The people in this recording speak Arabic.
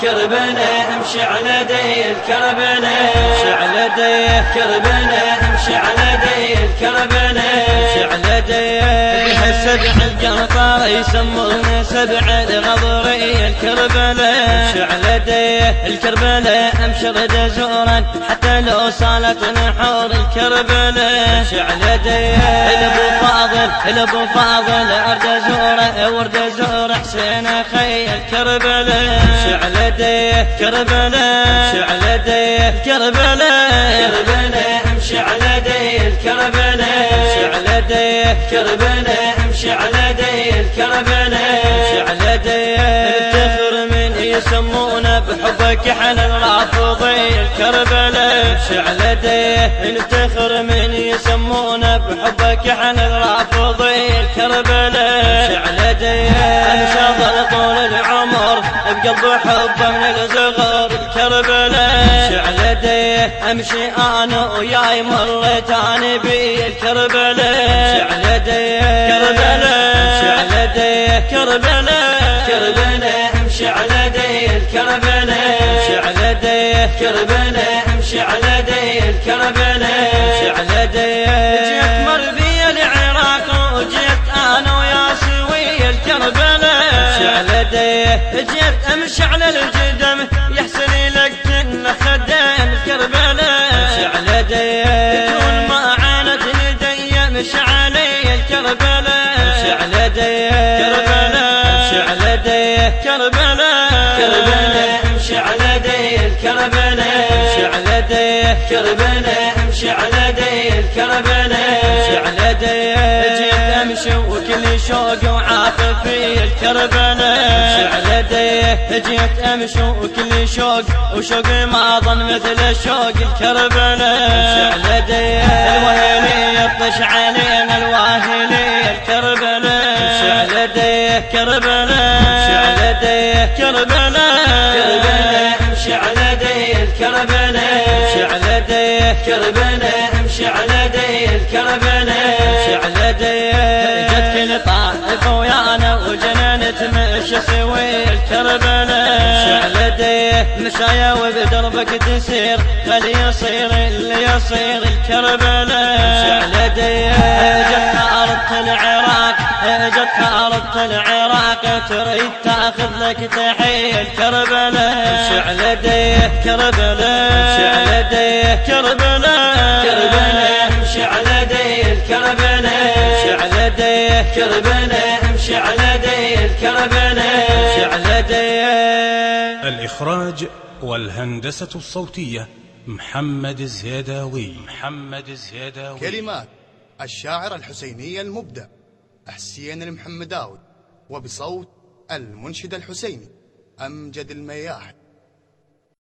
كربلاء امشي على دي الكربلاء امشي على دي كربلاء امشي على دي الكربلاء امشي على دي سبع القنطار يسمونه سبع الغضري الكربلاء أمشي على دي الكربلاء رد زورا حتى لو صالت نحور الكربلاء أمشي على دي الابو فاضل الابو فاضل أرد زوره ورد زور حسين خي الكربلاء أمشي على دي كربلاء أمشي على دي كربلاء كربلاء دي كربلاء امشي على دي الكربلاء امشي على دي. افتخر من يسمونه بحبك حل الرافضي الكربلاء امشي على دي. نفتخر من يسمونه بحبك الرافضي الكربلاء دي انشاط طول العمر بقلب حبه من الصغر الكربلاء شعل ديه أمشي أنا وياي مريت أنا بي الكربلاء شعل ديه كربلاء شعل ديه كربلاء كربلاء أمشي على ديه الكربلاء أمشي على ديه كربلاء أمشي على ديه الكربلاء أمشي على جيت امشي على الجدم يحسن لك كن خدام الكربلاء امشي على ديه تكون ما عانت لدي امشي علي الكربلاء امشي على ديه كربلاء امشي على ديه كربلاء كربلاء امشي على ديه الكربلاء امشي على ديه كربلاء امشي على ديه الكربلاء امشي على ديه جيت امشي وكل شوق وعاطف امشي على ديه جيت أمشي وكل شوق وشوق ما ظن مثل شوق الكربلاء على ديه الوهيلي يطش علينا الواهلي الكربلاء على ديه كربلاء على ديه كربلاء كربلاء امشي على ديه الكربلاء امشي على ديه كربلاء امشي على ديه الكربلاء امشي على ديه جت كل طائفه ويانا وجنا نتمشى سوي الكربلاء امشي على ديه مشايا وبدربك تسير. خلي يصير اللي يصير الكربلاء امشي على ديه جت أرض العراق. جت أرض العراق. تريد تأخذ لك تحية الكربلاء على ديه كربلاء امشي على ديه كربلاء كربلاء امشي على ديه الكربلاء امشي على ديه كربلاء امشي على ديه الإخراج والهندسة الصوتية محمد الزيداوي. محمد الزيداوي. كلمات الشاعر الحسيني المبدع حسين المحمداوي وبصوت المنشد الحسيني أمجد المياحي